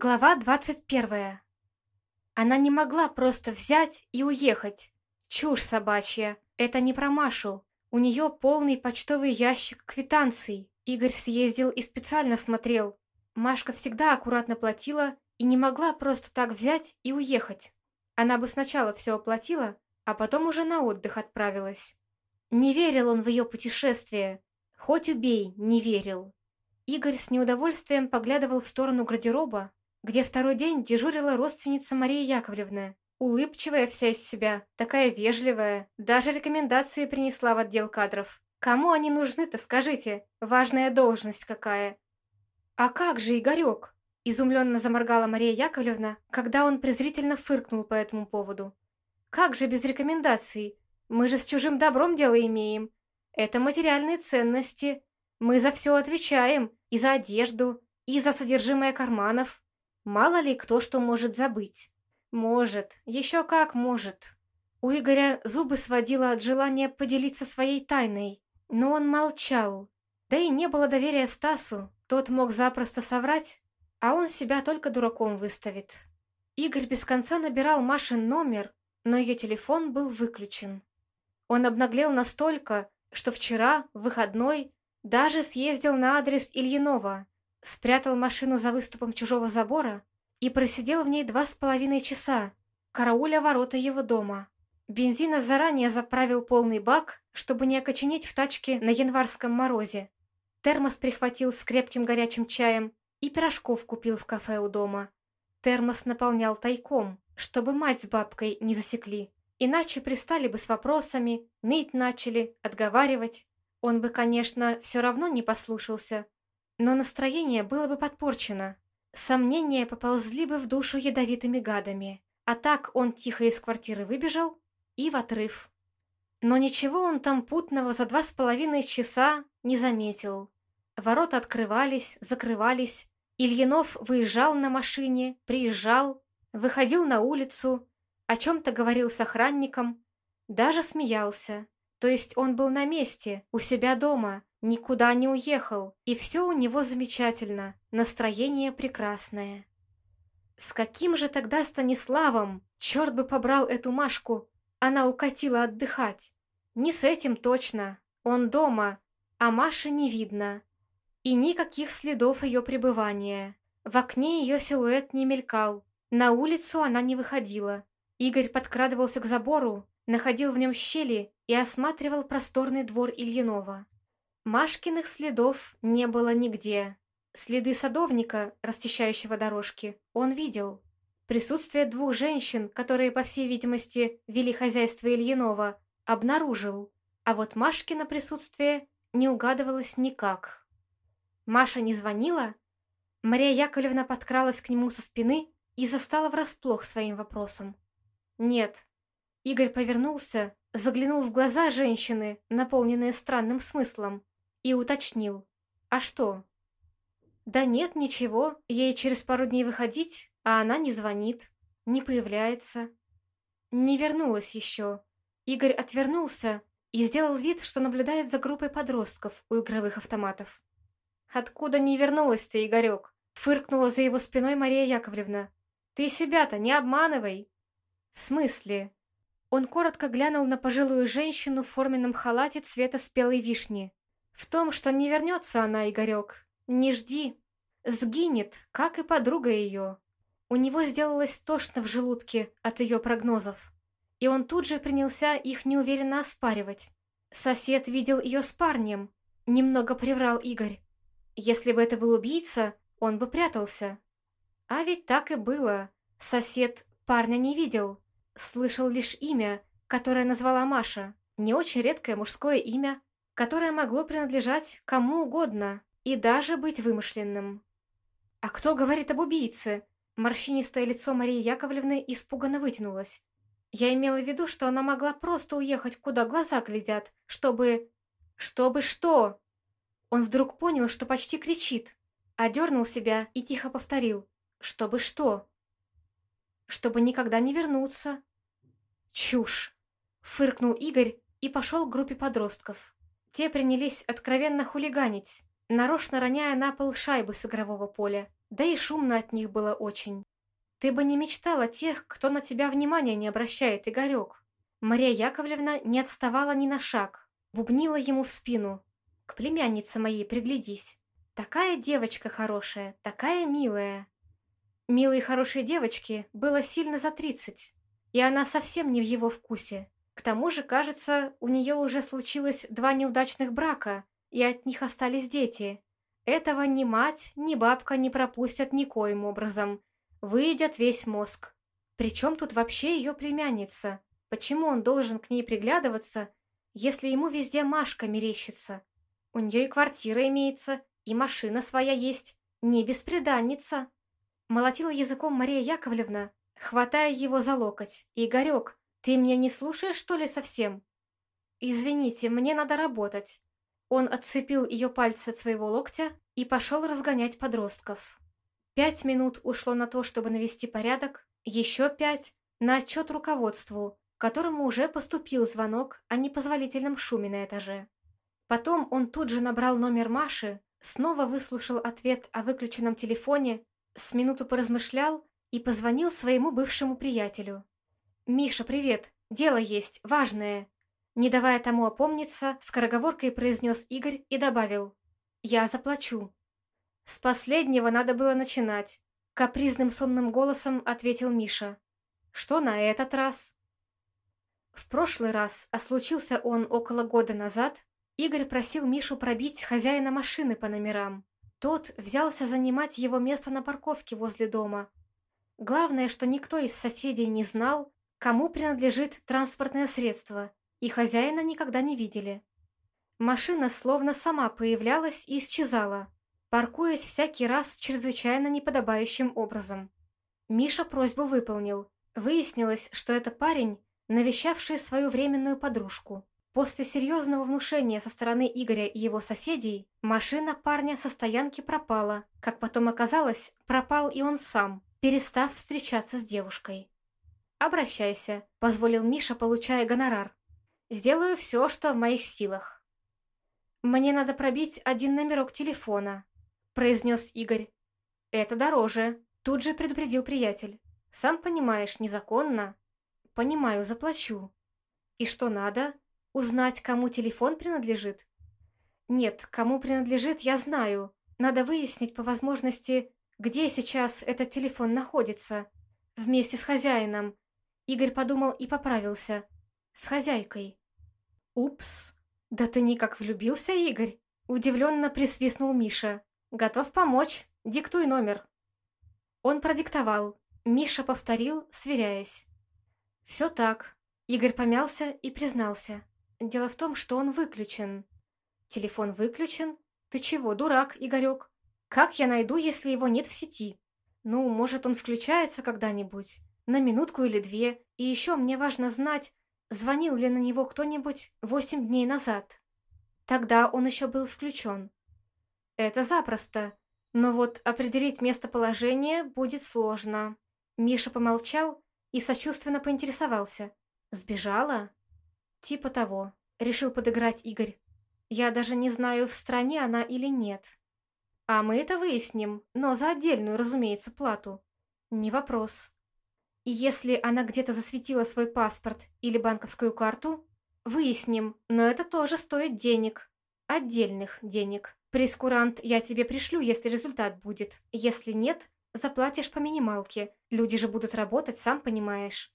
Глава двадцать первая. Она не могла просто взять и уехать. Чушь собачья. Это не про Машу. У нее полный почтовый ящик квитанций. Игорь съездил и специально смотрел. Машка всегда аккуратно платила и не могла просто так взять и уехать. Она бы сначала все оплатила, а потом уже на отдых отправилась. Не верил он в ее путешествие. Хоть убей, не верил. Игорь с неудовольствием поглядывал в сторону гардероба, где второй день дежурила родственница Мария Яковлевна. Улыбчивая вся из себя, такая вежливая, даже рекомендации принесла в отдел кадров. Кому они нужны-то, скажите? Важная должность какая. А как же Игорек? Изумленно заморгала Мария Яковлевна, когда он презрительно фыркнул по этому поводу. Как же без рекомендаций? Мы же с чужим добром дело имеем. Это материальные ценности. Мы за все отвечаем. И за одежду, и за содержимое карманов. Мало ли кто что может забыть. Может, еще как может. У Игоря зубы сводило от желания поделиться своей тайной, но он молчал. Да и не было доверия Стасу, тот мог запросто соврать, а он себя только дураком выставит. Игорь без конца набирал Машин номер, но ее телефон был выключен. Он обнаглел настолько, что вчера, в выходной, даже съездил на адрес Ильинова, спрятал машину за выступом чужого забора и просидел в ней два с половиной часа, карауля ворота его дома. Бензина заранее заправил полный бак, чтобы не окоченеть в тачке на январском морозе. Термос прихватил с крепким горячим чаем и пирожков купил в кафе у дома. Термос наполнял тайком, чтобы мать с бабкой не засекли. Иначе пристали бы с вопросами, ныть начали, отговаривать. Он бы, конечно, все равно не послушался, но настроение было бы подпорчено. Сомнения поползли бы в душу ядовитыми гадами. А так он тихо из квартиры выбежал и в отрыв. Но ничего он там путного за два с половиной часа не заметил. Ворота открывались, закрывались. Ильинов выезжал на машине, приезжал, выходил на улицу, о чем-то говорил с охранником, даже смеялся. То есть он был на месте, у себя дома, никуда не уехал, и все у него замечательно, настроение прекрасное. С каким же тогда Станиславом, черт бы побрал эту Машку, она укатила отдыхать? Не с этим точно, он дома, а Маши не видно. И никаких следов ее пребывания. В окне ее силуэт не мелькал, на улицу она не выходила. Игорь подкрадывался к забору, находил в нем щели и осматривал просторный двор Ильинова. Машкиных следов не было нигде. Следы садовника, расчищающего дорожки, он видел. Присутствие двух женщин, которые, по всей видимости, вели хозяйство Ильинова, обнаружил. А вот Машкино присутствие не угадывалось никак. Маша не звонила? Мария Яковлевна подкралась к нему со спины и застала врасплох своим вопросом. Нет. Игорь повернулся, заглянул в глаза женщины, наполненные странным смыслом, и уточнил. «А что?» «Да нет, ничего. Ей через пару дней выходить, а она не звонит, не появляется». Не вернулась еще. Игорь отвернулся и сделал вид, что наблюдает за группой подростков у игровых автоматов. «Откуда не вернулась-то, Игорек?» Фыркнула за его спиной Мария Яковлевна. «Ты себя-то не обманывай!» «В смысле?» Он коротко глянул на пожилую женщину в форменном халате цвета спелой вишни. В том, что не вернется она, Игорек, не жди. Сгинет, как и подруга ее. У него сделалось тошно в желудке от ее прогнозов. И он тут же принялся их неуверенно оспаривать. Сосед видел ее с парнем. Немного приврал Игорь. Если бы это был убийца, он бы прятался. А ведь так и было. Сосед парня не видел. Слышал лишь имя, которое назвала Маша. Не очень редкое мужское имя которое могло принадлежать кому угодно и даже быть вымышленным. «А кто говорит об убийце?» Морщинистое лицо Марии Яковлевны испуганно вытянулось. Я имела в виду, что она могла просто уехать, куда глаза глядят, чтобы... Чтобы что? Он вдруг понял, что почти кричит, одернул себя и тихо повторил. Чтобы что? Чтобы никогда не вернуться. Чушь! Фыркнул Игорь и пошел к группе подростков. Те принялись откровенно хулиганить, нарочно роняя на пол шайбы с игрового поля. Да и шумно от них было очень. Ты бы не мечтал о тех, кто на тебя внимания не обращает, Игорек. Мария Яковлевна не отставала ни на шаг, бубнила ему в спину. К племяннице моей приглядись. Такая девочка хорошая, такая милая. Милой хорошей девочке было сильно за тридцать, и она совсем не в его вкусе. К тому же, кажется, у нее уже случилось два неудачных брака, и от них остались дети. Этого ни мать, ни бабка не пропустят никоим образом. Выйдет весь мозг. Причем тут вообще ее племянница? Почему он должен к ней приглядываться, если ему везде Машка мерещится? У нее и квартира имеется, и машина своя есть. Не беспреданница. Молотила языком Мария Яковлевна, хватая его за локоть. «Игорек, ты меня не слушаешь, что ли, совсем?» «Извините, мне надо работать». Он отцепил ее пальцы от своего локтя и пошел разгонять подростков. Пять минут ушло на то, чтобы навести порядок, еще пять — на отчет руководству, которому уже поступил звонок о непозволительном шуме на этаже. Потом он тут же набрал номер Маши, снова выслушал ответ о выключенном телефоне, с минуту поразмышлял и позвонил своему бывшему приятелю. «Миша, привет! Дело есть, важное!» Не давая тому опомниться, скороговоркой произнес Игорь и добавил. «Я заплачу». С последнего надо было начинать. Капризным сонным голосом ответил Миша. «Что на этот раз?» В прошлый раз, а случился он около года назад, Игорь просил Мишу пробить хозяина машины по номерам. Тот взялся занимать его место на парковке возле дома. Главное, что никто из соседей не знал, кому принадлежит транспортное средство, и хозяина никогда не видели. Машина словно сама появлялась и исчезала, паркуясь всякий раз чрезвычайно неподобающим образом. Миша просьбу выполнил. Выяснилось, что это парень, навещавший свою временную подружку. После серьезного внушения со стороны Игоря и его соседей, машина парня со стоянки пропала. Как потом оказалось, пропал и он сам, перестав встречаться с девушкой. «Обращайся», — позволил Миша, получая гонорар. «Сделаю все, что в моих силах». «Мне надо пробить один номерок телефона», — произнес Игорь. «Это дороже», — тут же предупредил приятель. «Сам понимаешь, незаконно». «Понимаю, заплачу». «И что надо?» Узнать, кому телефон принадлежит? Нет, кому принадлежит, я знаю. Надо выяснить по возможности, где сейчас этот телефон находится. Вместе с хозяином. Игорь подумал и поправился. С хозяйкой. Упс. Да ты никак влюбился, Игорь? Удивленно присвистнул Миша. Готов помочь. Диктуй номер. Он продиктовал. Миша повторил, сверяясь. Все так. Игорь помялся и признался. Дело в том, что он выключен. Телефон выключен? Ты чего, дурак, Игорек? Как я найду, если его нет в сети? Ну, может, он включается когда-нибудь? На минутку или две. И еще мне важно знать, звонил ли на него кто-нибудь восемь дней назад. Тогда он еще был включен. Это запросто. Но вот определить местоположение будет сложно. Миша помолчал и сочувственно поинтересовался. «Сбежала?» «Типа того», — решил подыграть Игорь. «Я даже не знаю, в стране она или нет. А мы это выясним, но за отдельную, разумеется, плату. Не вопрос. И если она где-то засветила свой паспорт или банковскую карту, выясним, но это тоже стоит денег. Отдельных денег. Прескурант я тебе пришлю, если результат будет. Если нет, заплатишь по минималке. Люди же будут работать, сам понимаешь.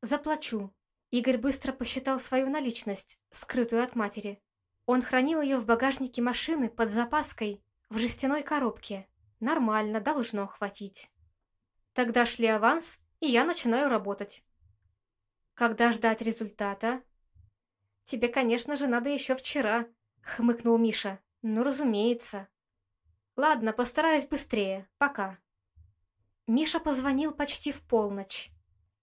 Заплачу, Игорь быстро посчитал свою наличность, скрытую от матери. Он хранил ее в багажнике машины под запаской в жестяной коробке. Нормально, должно хватить. Тогда шли аванс, и я начинаю работать. Когда ждать результата? Тебе, конечно же, надо еще вчера, хмыкнул Миша. Ну, разумеется. Ладно, постараюсь быстрее. Пока. Миша позвонил почти в полночь.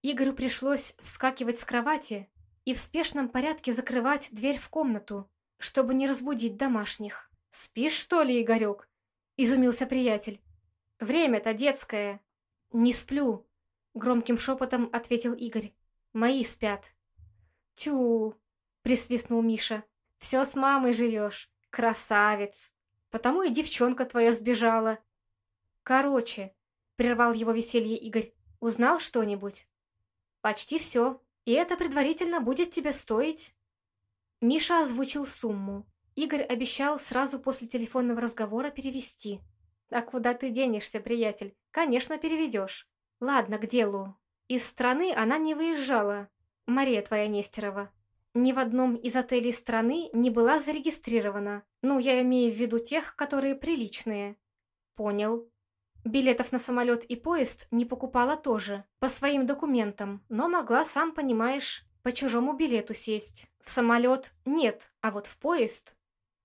Игорю пришлось вскакивать с кровати и в спешном порядке закрывать дверь в комнату, чтобы не разбудить домашних. «Спишь, что ли, Игорек?» — изумился приятель. «Время-то детское». «Не сплю», — громким шепотом ответил Игорь. «Мои спят». «Тю!» — присвистнул Миша. «Все с мамой живешь. Красавец! Потому и девчонка твоя сбежала». Короче, прервал его веселье Игорь, узнал что-нибудь? Почти все, и это предварительно будет тебе стоить. Миша озвучил сумму. Игорь обещал сразу после телефонного разговора перевести. «А куда ты денешься, приятель? Конечно, переведешь. Ладно, к делу. Из страны она не выезжала. Мария твоя Нестерова. Ни в одном из отелей страны не была зарегистрирована. Ну, я имею в виду тех, которые приличные. Понял. Билетов на самолет и поезд не покупала тоже, по своим документам, но могла, сам понимаешь, по чужому билету сесть. В самолет нет, а вот в поезд.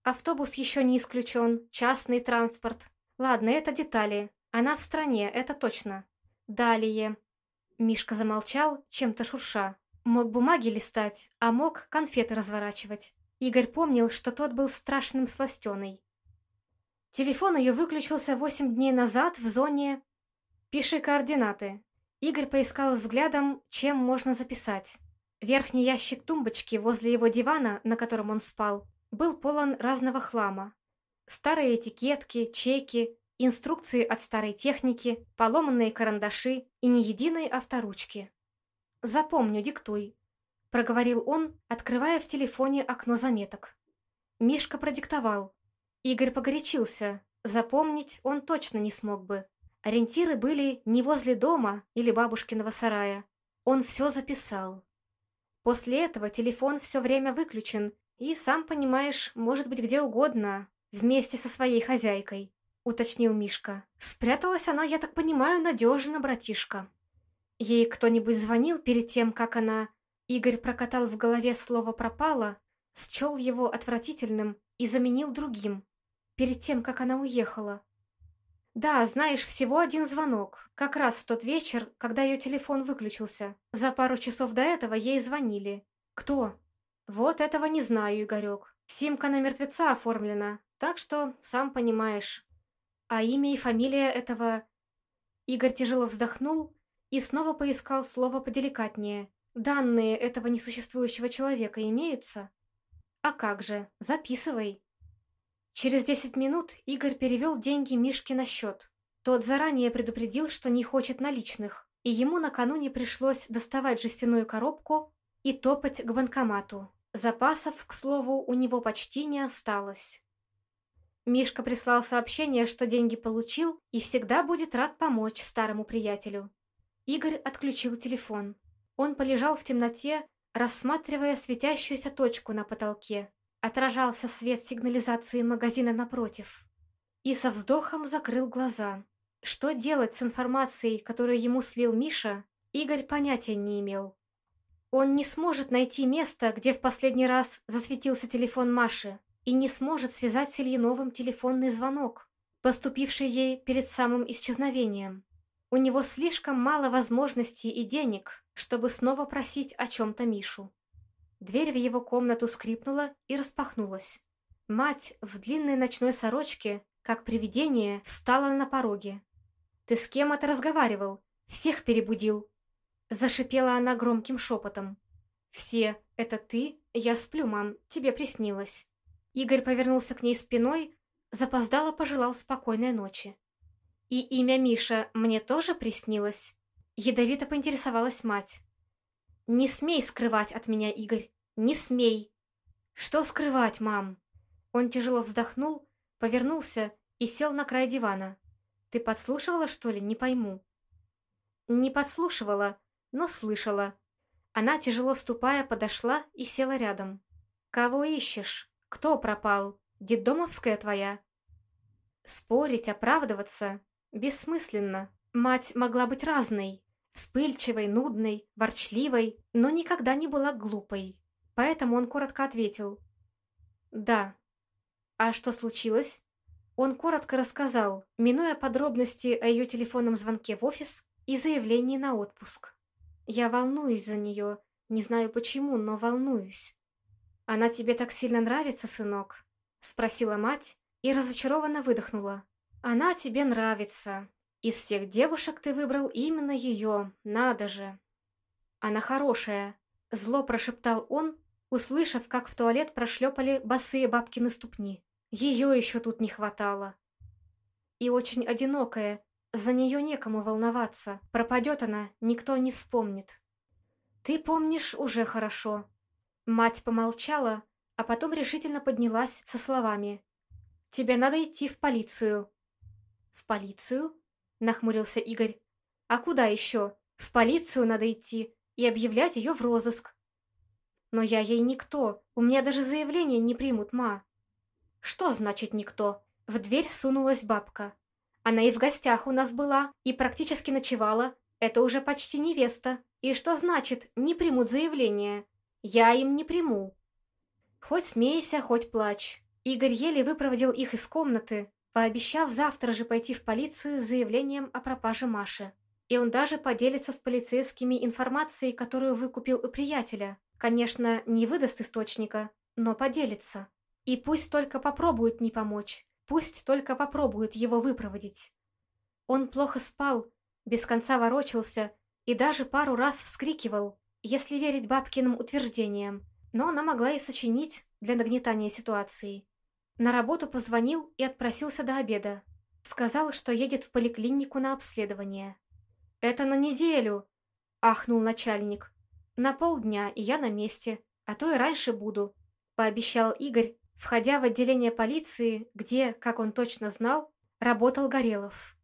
Автобус еще не исключен, частный транспорт. Ладно, это детали. Она в стране, это точно. Далее. Мишка замолчал, чем-то шурша. Мог бумаги листать, а мог конфеты разворачивать. Игорь помнил, что тот был страшным сластеный. Телефон ее выключился восемь дней назад в зоне... Пиши координаты. Игорь поискал взглядом, чем можно записать. Верхний ящик тумбочки возле его дивана, на котором он спал, был полон разного хлама. Старые этикетки, чеки, инструкции от старой техники, поломанные карандаши и ни единой авторучки. «Запомню, диктуй», — проговорил он, открывая в телефоне окно заметок. Мишка продиктовал. Игорь погорячился. Запомнить он точно не смог бы. Ориентиры были не возле дома или бабушкиного сарая. Он все записал. После этого телефон все время выключен, и, сам понимаешь, может быть где угодно, вместе со своей хозяйкой, уточнил Мишка. Спряталась она, я так понимаю, надежно, братишка. Ей кто-нибудь звонил перед тем, как она... Игорь прокатал в голове слово «пропало», счел его отвратительным и заменил другим, перед тем, как она уехала. Да, знаешь, всего один звонок. Как раз в тот вечер, когда ее телефон выключился. За пару часов до этого ей звонили. Кто? Вот этого не знаю, Игорек. Симка на мертвеца оформлена, так что, сам понимаешь. А имя и фамилия этого... Игорь тяжело вздохнул и снова поискал слово поделикатнее. Данные этого несуществующего человека имеются? А как же, записывай. Через десять минут Игорь перевел деньги Мишке на счет. Тот заранее предупредил, что не хочет наличных, и ему накануне пришлось доставать жестяную коробку и топать к банкомату. Запасов, к слову, у него почти не осталось. Мишка прислал сообщение, что деньги получил и всегда будет рад помочь старому приятелю. Игорь отключил телефон. Он полежал в темноте, рассматривая светящуюся точку на потолке, Отражался свет сигнализации магазина напротив. И со вздохом закрыл глаза. Что делать с информацией, которую ему слил Миша, Игорь понятия не имел. Он не сможет найти место, где в последний раз засветился телефон Маши, и не сможет связать с Ильиновым телефонный звонок, поступивший ей перед самым исчезновением. У него слишком мало возможностей и денег, чтобы снова просить о чем-то Мишу. Дверь в его комнату скрипнула и распахнулась. Мать в длинной ночной сорочке, как привидение, встала на пороге. «Ты с кем это разговаривал? Всех перебудил!» Зашипела она громким шепотом. «Все, это ты? Я сплю, мам, тебе приснилось». Игорь повернулся к ней спиной, запоздало пожелал спокойной ночи. «И имя Миша мне тоже приснилось?» Ядовито поинтересовалась мать. «Не смей скрывать от меня, Игорь, не смей!» «Что скрывать, мам?» Он тяжело вздохнул, повернулся и сел на край дивана. «Ты подслушивала, что ли? Не пойму». Не подслушивала, но слышала. Она, тяжело ступая, подошла и села рядом. «Кого ищешь? Кто пропал? Деддомовская твоя?» Спорить, оправдываться бессмысленно. Мать могла быть разной, вспыльчивой, нудной, ворчливой, но никогда не была глупой. Поэтому он коротко ответил. «Да». «А что случилось?» Он коротко рассказал, минуя подробности о ее телефонном звонке в офис и заявлении на отпуск. «Я волнуюсь за нее, не знаю почему, но волнуюсь». «Она тебе так сильно нравится, сынок?» — спросила мать и разочарованно выдохнула. «Она тебе нравится. Из всех девушек ты выбрал именно ее, надо же. Она хорошая, зло прошептал он, услышав, как в туалет прошлепали босые бабкины ступни. Ее еще тут не хватало. И очень одинокая, За нее некому волноваться. Пропадет она, никто не вспомнит. Ты помнишь уже хорошо. Мать помолчала, а потом решительно поднялась со словами. «Тебе надо идти в полицию». «В полицию?» — нахмурился Игорь. «А куда еще? В полицию надо идти и объявлять ее в розыск». «Но я ей никто, у меня даже заявление не примут, ма». «Что значит никто?» В дверь сунулась бабка. Она и в гостях у нас была, и практически ночевала. Это уже почти невеста. И что значит «не примут заявление»? Я им не приму. Хоть смейся, хоть плачь. Игорь еле выпроводил их из комнаты, пообещав завтра же пойти в полицию с заявлением о пропаже Маши. И он даже поделится с полицейскими информацией, которую выкупил у приятеля. Конечно, не выдаст источника, но поделится. И пусть только попробует не помочь. Пусть только попробует его выпроводить. Он плохо спал, без конца ворочался и даже пару раз вскрикивал, если верить бабкиным утверждениям, но она могла и сочинить для нагнетания ситуации. На работу позвонил и отпросился до обеда. Сказал, что едет в поликлинику на обследование. «Это на неделю!» — ахнул начальник. «На полдня, и я на месте, а то и раньше буду», — пообещал Игорь, входя в отделение полиции, где, как он точно знал, работал Горелов.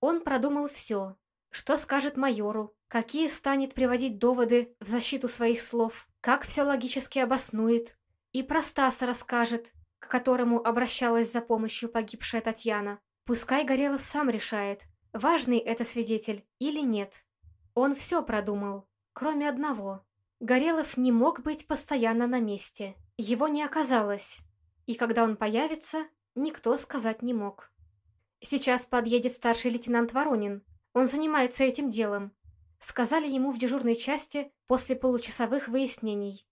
Он продумал все, что скажет майору, какие станет приводить доводы в защиту своих слов, как все логически обоснует, и про Стаса расскажет, к которому обращалась за помощью погибшая Татьяна. Пускай Горелов сам решает, важный это свидетель или нет. Он все продумал, кроме одного. Горелов не мог быть постоянно на месте. Его не оказалось, и когда он появится, никто сказать не мог. Сейчас подъедет старший лейтенант Воронин. Он занимается этим делом. Сказали ему в дежурной части после получасовых выяснений.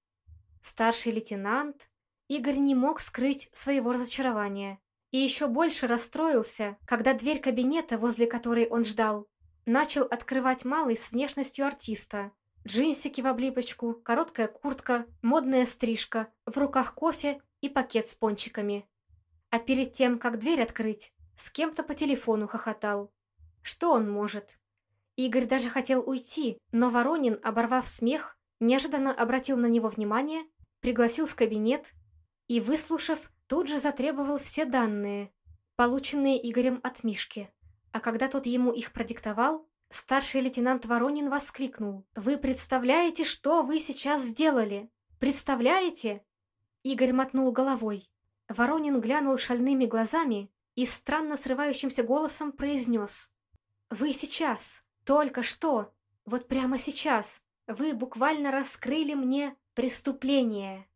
Старший лейтенант Игорь не мог скрыть своего разочарования. И еще больше расстроился, когда дверь кабинета, возле которой он ждал, начал открывать малый с внешностью артиста, Джинсики в облипочку, короткая куртка, модная стрижка, в руках кофе и пакет с пончиками. А перед тем, как дверь открыть, с кем-то по телефону хохотал. Что он может? Игорь даже хотел уйти, но Воронин, оборвав смех, неожиданно обратил на него внимание, пригласил в кабинет и, выслушав, тут же затребовал все данные, полученные Игорем от Мишки. А когда тот ему их продиктовал, Старший лейтенант Воронин воскликнул. «Вы представляете, что вы сейчас сделали? Представляете?» Игорь мотнул головой. Воронин глянул шальными глазами и странно срывающимся голосом произнес. «Вы сейчас, только что, вот прямо сейчас, вы буквально раскрыли мне преступление».